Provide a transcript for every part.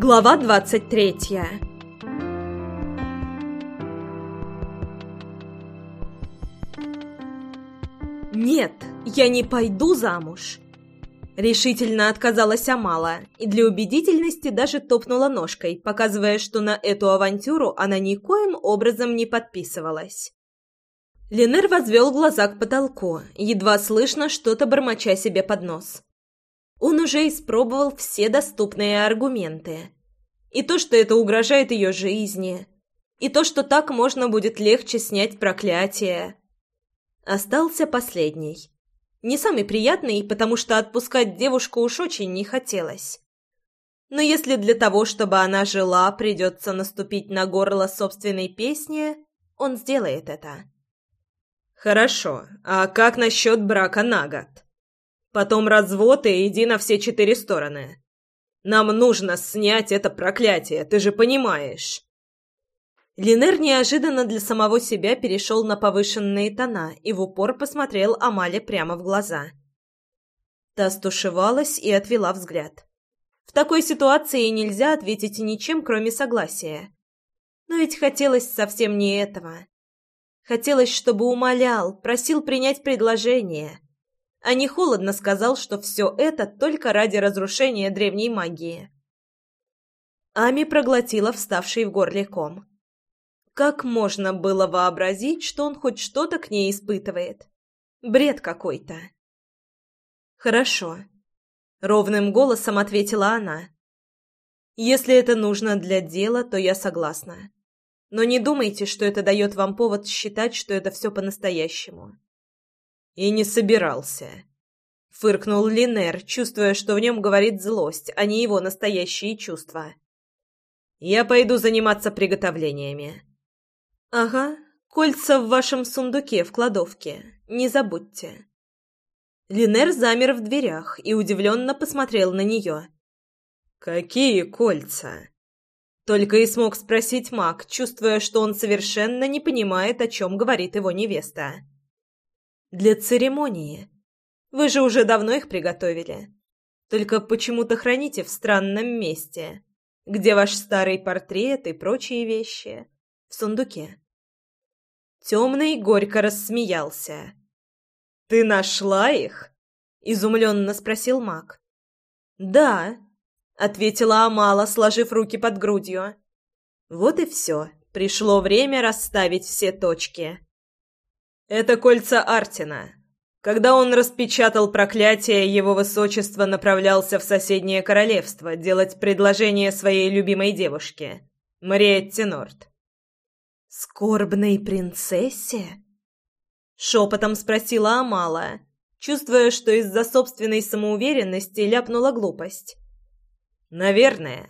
Глава двадцать третья «Нет, я не пойду замуж!» Решительно отказалась Амала и для убедительности даже топнула ножкой, показывая, что на эту авантюру она никоим образом не подписывалась. Ленер возвел глаза к потолку, едва слышно что-то бормоча себе под нос. Он уже испробовал все доступные аргументы. И то, что это угрожает ее жизни, и то, что так можно будет легче снять проклятие. Остался последний. Не самый приятный, потому что отпускать девушку уж очень не хотелось. Но если для того, чтобы она жила, придется наступить на горло собственной песни, он сделает это. «Хорошо. А как насчет брака на год? Потом развод и иди на все четыре стороны. Нам нужно снять это проклятие, ты же понимаешь». Линер неожиданно для самого себя перешел на повышенные тона и в упор посмотрел Амале прямо в глаза. Та стушевалась и отвела взгляд. В такой ситуации нельзя ответить ничем, кроме согласия. Но ведь хотелось совсем не этого. Хотелось, чтобы умолял, просил принять предложение. А не холодно сказал, что все это только ради разрушения древней магии. Ами проглотила вставший в горле ком. Как можно было вообразить, что он хоть что-то к ней испытывает? Бред какой-то. «Хорошо», — ровным голосом ответила она. «Если это нужно для дела, то я согласна. Но не думайте, что это дает вам повод считать, что это все по-настоящему. И не собирался. Фыркнул Линер, чувствуя, что в нем говорит злость, а не его настоящие чувства. Я пойду заниматься приготовлениями. Ага, кольца в вашем сундуке в кладовке. Не забудьте. Линер замер в дверях и удивленно посмотрел на нее. «Какие кольца?» Только и смог спросить маг, чувствуя, что он совершенно не понимает, о чем говорит его невеста. «Для церемонии. Вы же уже давно их приготовили. Только почему-то храните в странном месте, где ваш старый портрет и прочие вещи. В сундуке». Темный горько рассмеялся. «Ты нашла их?» — изумленно спросил маг. «Да», ответила Амала, сложив руки под грудью. Вот и все. Пришло время расставить все точки. Это кольца Артина. Когда он распечатал проклятие, его высочество направлялся в соседнее королевство делать предложение своей любимой девушке, Мариетте Норт. «Скорбной принцессе?» Шепотом спросила Амала, чувствуя, что из-за собственной самоуверенности ляпнула глупость. Наверное.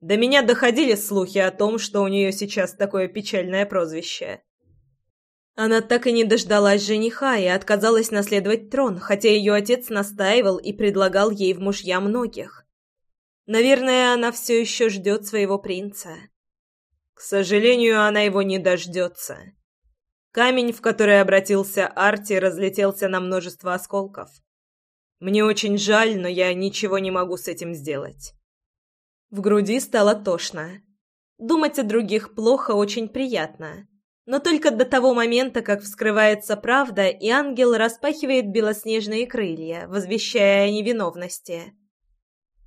До меня доходили слухи о том, что у нее сейчас такое печальное прозвище. Она так и не дождалась жениха и отказалась наследовать трон, хотя ее отец настаивал и предлагал ей в мужья многих. Наверное, она все еще ждет своего принца. К сожалению, она его не дождется. Камень, в который обратился Арти, разлетелся на множество осколков. Мне очень жаль, но я ничего не могу с этим сделать. В груди стало тошно. Думать о других плохо очень приятно. Но только до того момента, как вскрывается правда, и ангел распахивает белоснежные крылья, возвещая о невиновности.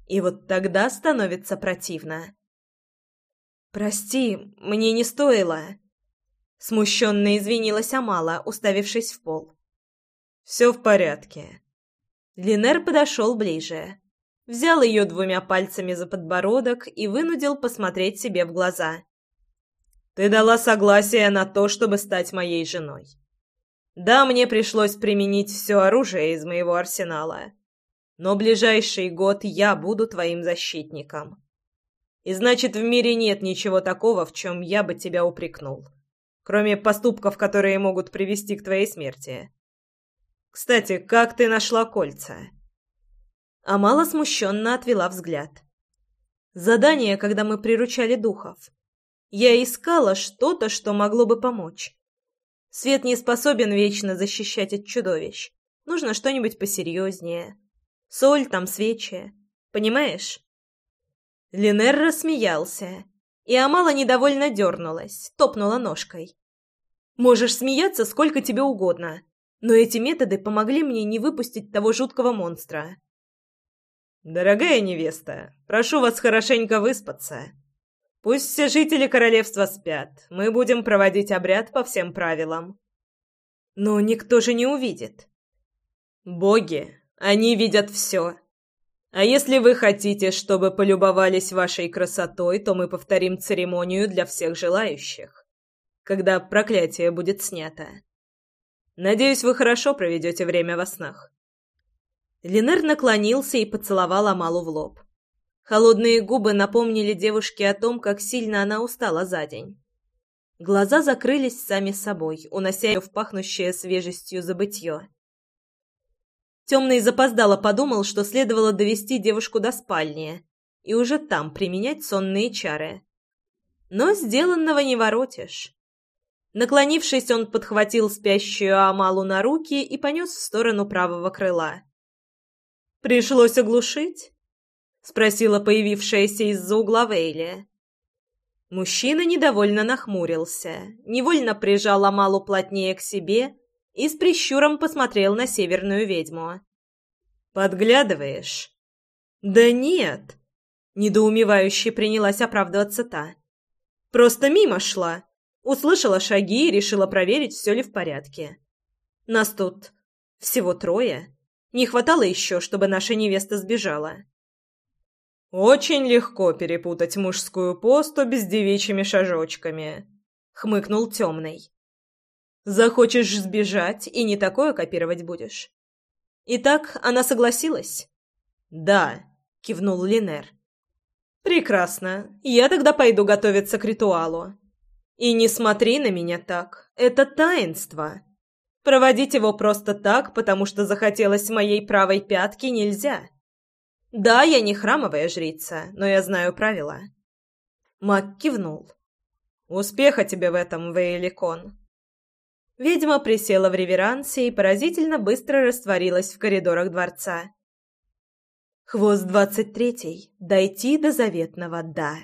И вот тогда становится противно. «Прости, мне не стоило», — смущенно извинилась Амала, уставившись в пол. «Все в порядке». Линер подошел ближе взял ее двумя пальцами за подбородок и вынудил посмотреть себе в глаза. «Ты дала согласие на то, чтобы стать моей женой. Да, мне пришлось применить все оружие из моего арсенала, но ближайший год я буду твоим защитником. И значит, в мире нет ничего такого, в чем я бы тебя упрекнул, кроме поступков, которые могут привести к твоей смерти. Кстати, как ты нашла кольца?» Амала смущенно отвела взгляд. Задание, когда мы приручали духов. Я искала что-то, что могло бы помочь. Свет не способен вечно защищать от чудовищ. Нужно что-нибудь посерьезнее. Соль там, свечи. Понимаешь? Линер рассмеялся, и Амала недовольно дернулась, топнула ножкой. «Можешь смеяться сколько тебе угодно, но эти методы помогли мне не выпустить того жуткого монстра». «Дорогая невеста, прошу вас хорошенько выспаться. Пусть все жители королевства спят, мы будем проводить обряд по всем правилам». «Но никто же не увидит». «Боги, они видят все. А если вы хотите, чтобы полюбовались вашей красотой, то мы повторим церемонию для всех желающих, когда проклятие будет снято. Надеюсь, вы хорошо проведете время во снах». Линер наклонился и поцеловал Амалу в лоб. Холодные губы напомнили девушке о том, как сильно она устала за день. Глаза закрылись сами собой, унося ее в пахнущее свежестью забытье. Темный запоздало подумал, что следовало довести девушку до спальни и уже там применять сонные чары. Но сделанного не воротишь. Наклонившись, он подхватил спящую Амалу на руки и понес в сторону правого крыла. «Пришлось оглушить?» — спросила появившаяся из-за угла Вейли. Мужчина недовольно нахмурился, невольно прижал Амалу плотнее к себе и с прищуром посмотрел на северную ведьму. «Подглядываешь?» «Да нет!» — недоумевающе принялась оправдываться та. «Просто мимо шла. Услышала шаги и решила проверить, все ли в порядке. Нас тут всего трое. Не хватало еще, чтобы наша невеста сбежала». «Очень легко перепутать мужскую поступь с девичьими шажочками», — хмыкнул темный. Захочешь сбежать, и не такое копировать будешь. Итак, она согласилась? Да, кивнул Линер. Прекрасно. Я тогда пойду готовиться к ритуалу. И не смотри на меня так. Это таинство. Проводить его просто так, потому что захотелось моей правой пятки, нельзя. Да, я не храмовая жрица, но я знаю правила. Мак кивнул. Успеха тебе в этом, Вейликон. Ведьма присела в реверансе и поразительно быстро растворилась в коридорах дворца. Хвост двадцать третий. Дойти до заветного «да».